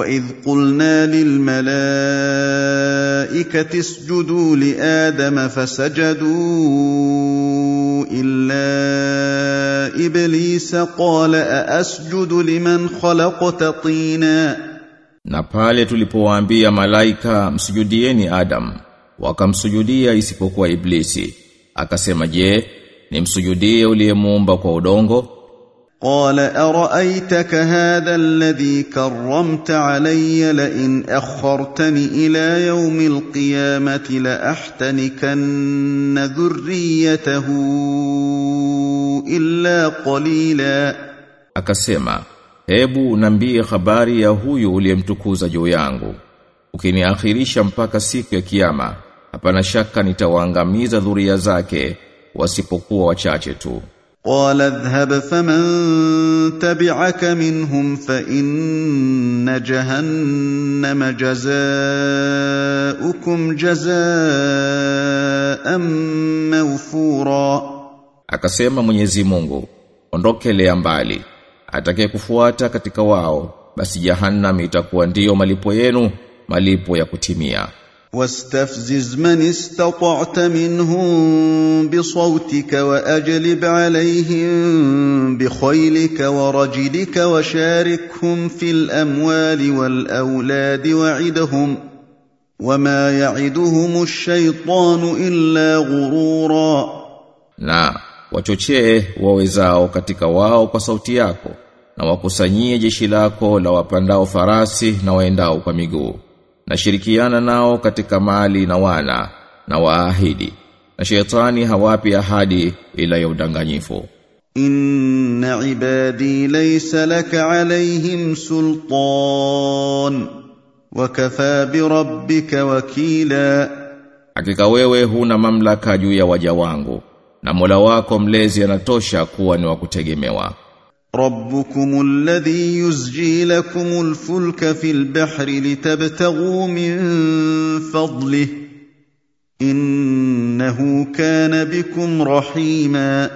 واذ قلنا للملائكه اسجدوا لادم فسجدوا الا ابليس قال ااسجد لمن خلقت طينا Na pale tulipowaambia malaika msujudieni Adam, wakamsujudia isipokuwa Iblisi. Akasema je, nimsujudie uliyemuumba kwa udongo? قال ارايتك هذا الذي كرمت علي لئن اخرتني الى يوم القيامه لاحتنكن ذريته الا قليلا Akasema, hebu nambie habari ya huyu uliyemtukuza juu yangu. Ukiniakhirisha mpaka siku ya kiyama, hapana shaka nitawaangamiza dhuria zake wasipokuwa wachache tu. قال اذهب فمن تبعك منهم فان جهنم جزاؤكم جزاء موفورا Akasema Mwenyezi Mungu, ondokelea mbali. Atakaye kufuata katika wao, basi jahannam itakuwa ndiyo malipo yenu, malipo ya kutimia. واستفزز من استطعت منهم بصوتك واجلب عليهم بخيلك ورجلك وشاركهم في الاموال والاولاد وعدهم وما يعدهم الشيطان الا غرورا Na wachochee wawezao katika wao kwa sauti yako, na wakusanyie jeshi lako la wapandao farasi na waendao kwa miguu. nashirikiana nao katika mali na wana na waahidi na shetani hawapi ahadi ila ya udanganyifu. Inna ibadi laysa laka alayhim sultan wakafa birabbika wakila. Hakika wewe huna mamlaka juu ya waja wangu na Mola wako mlezi anatosha kuwa ni wa kutegemewa. ربكم الذي يزجي لكم الفلك في البحر لتبتغوا من فضله انه كان بكم رحيما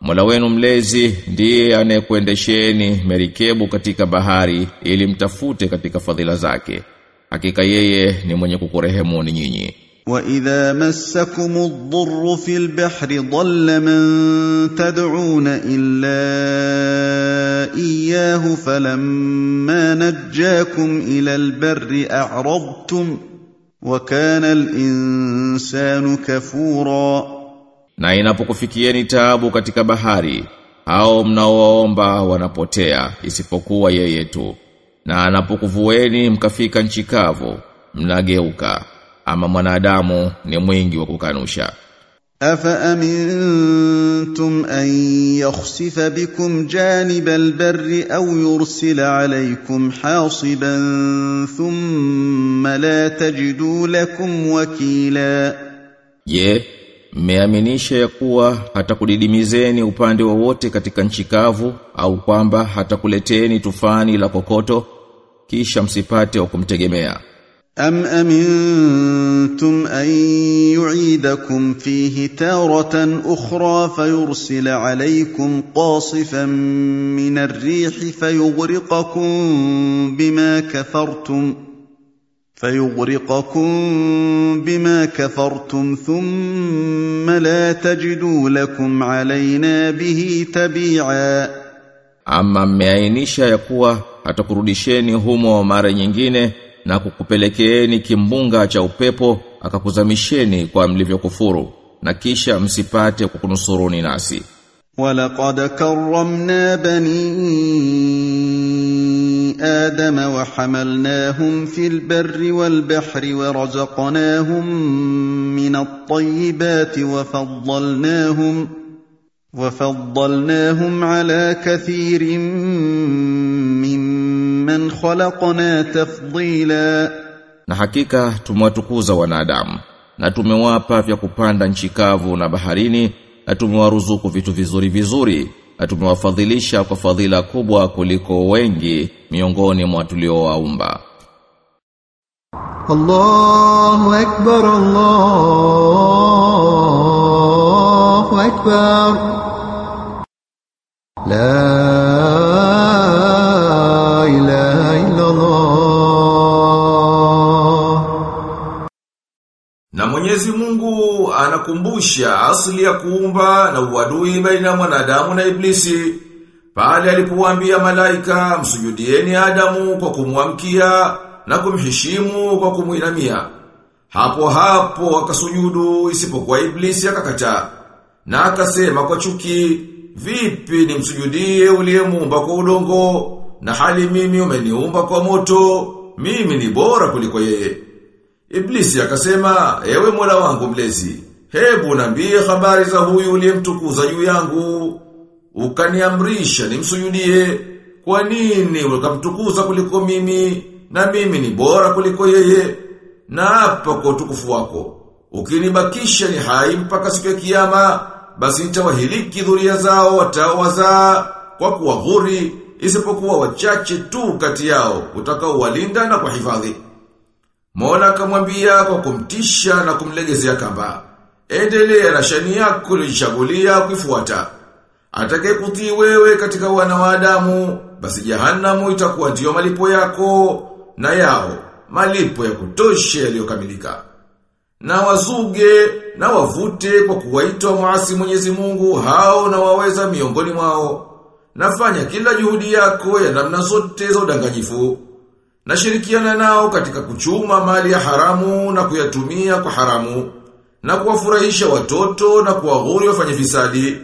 Mola wenu mlezi ndiye anayekuendesheni merikebu katika bahari ili mtafute katika fadhila zake. Hakika yeye ni mwenye kukurehemuni nyinyi. واذا مسكم الضر في البحر ضل من تدعون الا اياه فلما نجاكم الى البر اعرضتم وكان الانسان كفورا Na inapokufikieni taabu katika bahari, hao mnaoomba wanapotea isipokuwa yeye tu. Na anapokuvueni mkafika nchi kavu, mnageuka. ama mwanadamu ni mwingi wa kukanusha. Afa amintum an yakhsifa bikum janiba albarri au yursila alaykum hasiban thumma la tajidu lakum wakila. Je mmeaminisha ya kuwa hatakudidimizeni upande wowote katika nchi kavu au kwamba hatakuleteni tufani la kokoto kisha msipate wa kumtegemea? أم أمنتم أن يعيدكم فيه تارة أخرى فيرسل عليكم قاصفا من الريح فيغرقكم بما كفرتم فيغرقكم بما كفرتم ثم لا تجدوا لكم علينا به تبيعا mmeainisha ya kuwa hatakurudisheni humo mara nyingine na kukupelekeeni kimbunga cha upepo akakuzamisheni kwa mlivyokufuru na kisha msipate kukunusuruni nasi. Walaqad karramna bani adam wa hamalnahum fil barri wal bahri wa razaqnahum min at-tayyibati wa faddalnahum wa faddalnahum ala kathirin ممن خلقنا تفضيلا Na hakika tumewatukuza wanadamu na tumewapa vya kupanda nchi kavu na baharini na tumewaruzuku vitu vizuri vizuri na tumewafadhilisha kwa fadhila kubwa kuliko wengi miongoni mwa tuliowaumba. الله أكبر الله أكبر Anakumbusha asili ya kuumba na uadui baina mwanadamu na iblisi. Pale alipowaambia malaika msujudieni Adamu kwa kumwamkia na kumheshimu kwa kumuinamia. Hapo hapo wakasujudu isipokuwa iblisi akakata Na akasema kwa chuki, vipi ni nimsujudie uliyemuumba kwa udongo na hali mimi umeniumba kwa moto, mimi ni bora kuliko yeye. Iblisi akasema, ewe mola wangu mlezi, hebu nambie habari za huyu uliyemtukuza juu yangu, ukaniamrisha nimsujudie, kwa nini ukamtukuza kuliko mimi, na mimi ni bora kuliko yeye, na hapa kwa utukufu wako. Ukinibakisha ni hai mpaka siku ya kiyama, basi nitawahiliki dhuria zao watawazaa kwa kuwa huri isipokuwa wachache tu kati yao, utakaowalinda na kuhifadhi. Mola akamwambia kwa kumtisha na kumlegezea kamba. Endelea na shani yako lichagulia kuifuata. Atakaye kutii wewe katika Adamu, basi jahanamu itakuwa ndiyo malipo yako na yao, malipo ya kutosha yaliyokamilika. Na wazuge na wavute kwa kuwaita muasi Mwenyezi Mungu hao na waweza miongoni mwao. Nafanya kila juhudi yako ya namna zote za udanganyifu. Nashirikiana nao katika kuchuma mali ya haramu na kuyatumia kwa haramu na kuwafurahisha watoto na kuwahuri wafanye fisadi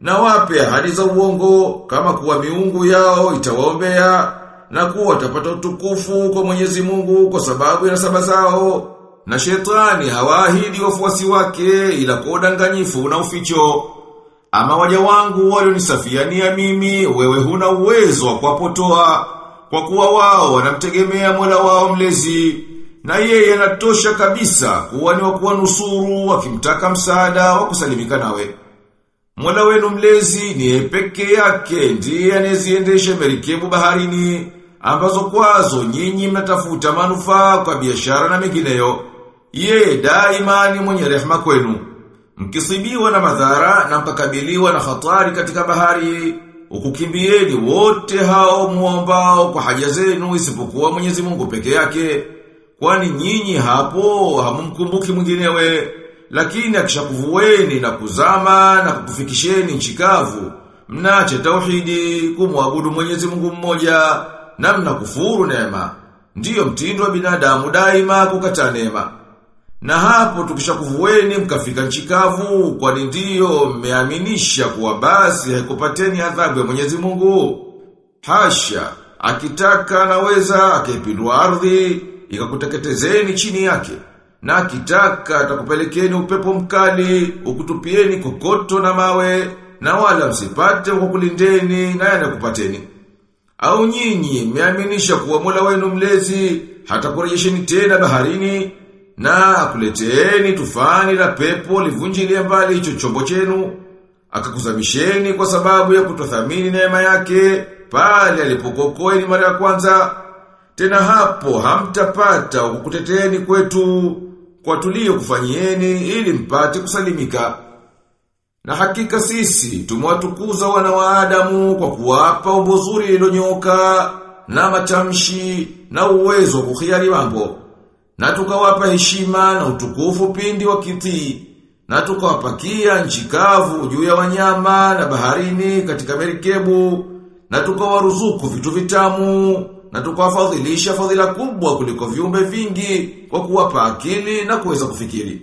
na wape ahadi za uongo kama kuwa miungu yao itawaombea na kuwa watapata utukufu kwa Mwenyezi Mungu kwa sababu ya nasaba zao. Na shetani hawaahidi wafuasi wake ila kwa udanganyifu na uficho. Ama waja wangu walionisafiania mimi wewe huna uwezo wa kuwapotoa kwa kuwa wao wanamtegemea Mola wao mlezi na yeye anatosha kabisa kuwa ni wakuwa nusuru wakimtaka msaada wa kusalimika nawe. Mola wenu mlezi ni peke yake ndiye anayeziendesha merikebu baharini ambazo kwazo nyinyi mnatafuta manufaa kwa biashara na mengineyo. Yeye daima ni mwenye rehema kwenu. Mkisibiwa na madhara na mkakabiliwa na hatari katika bahari, ukukimbieni wote hao muombao kwa haja zenu isipokuwa Mwenyezi Mungu peke yake. Kwani nyinyi hapo hamumkumbuki mwinginewe, lakini akishakuvueni na kuzama na kukufikisheni nchikavu mnache tauhidi kumwabudu Mwenyezi Mungu mmoja na mnakufuru neema. Ndiyo mtindo wa binadamu daima kukataa neema. Na hapo tukishakuvueni mkafika nchikavu kwani ndiyo mmeaminisha kuwa basi haikupateni adhabu ya Mwenyezi Mungu. Hasha, akitaka anaweza akaipindua ardhi ikakuteketezeni chini yake. Na kitaka atakupelekeni upepo mkali, ukutupieni kokoto na mawe, na wala msipate kwa kulindeni na yanakupateni. Au nyinyi mmeaminisha kuwa Mola wenu mlezi hatakurejesheni tena baharini na akuleteeni tufani la pepo livunjilie mbali hicho chombo chenu akakuzamisheni kwa sababu ya kutothamini neema yake pale alipokokoeni mara ya kwanza tena hapo hamtapata kukuteteeni kwetu kwa tulio kufanyieni ili mpate kusalimika na hakika sisi tumewatukuza wana wa Adamu kwa kuwapa umbo ilonyoka na matamshi na uwezo wa kukhiari mambo. Na tukawapa heshima na utukufu pindi wa kiti Na tukawapakia nchi kavu juu ya wanyama na baharini katika merikebu. Na tukawaruzuku vitu vitamu. Na tukawafadhilisha fadhila kubwa kuliko viumbe vingi kwa kuwapa akili na kuweza kufikiri.